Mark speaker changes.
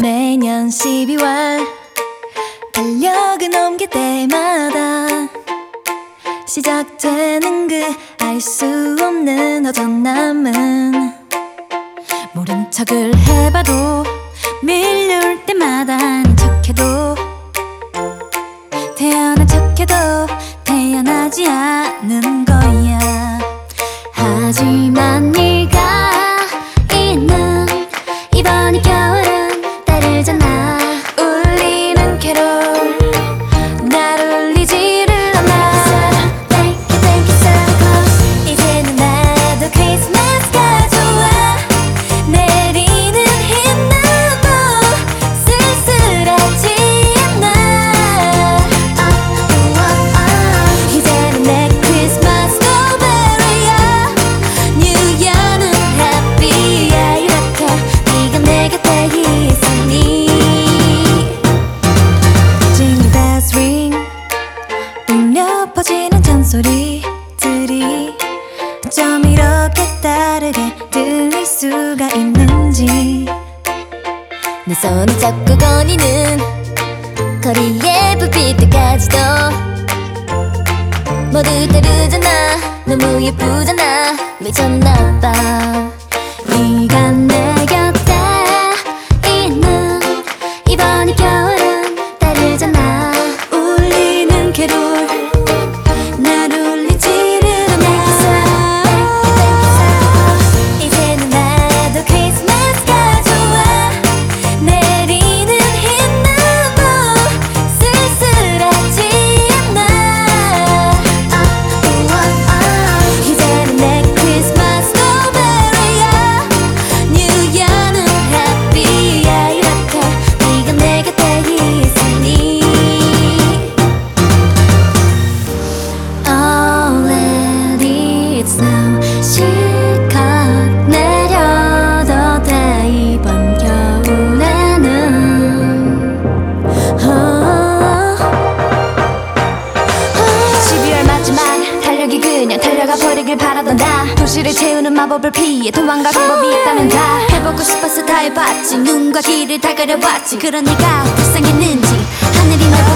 Speaker 1: 매년 12월 달력을 넘길 때마다 시작되는 그 알 수 없는 허전함은 모른 척을 해봐도 밀려올 때마다 척해도 태어난 척해도 태어나지 않은 거야. 하지만 소리들이 어쩜 이렇게 다르게 들릴 수가 있는지. 내 손을 잡고 거니는 거리의 불빛들까지도. 모두 다르잖아 너무 예쁘잖아. 미쳤나봐 도시를 채우는 마법을 피해 도망갈 방법이 있다면 다 해보고 싶어서 다 해봤지. 눈과 귀를 다 가려봤지. 네가 불쌍했는지 하늘이 날 보내줬지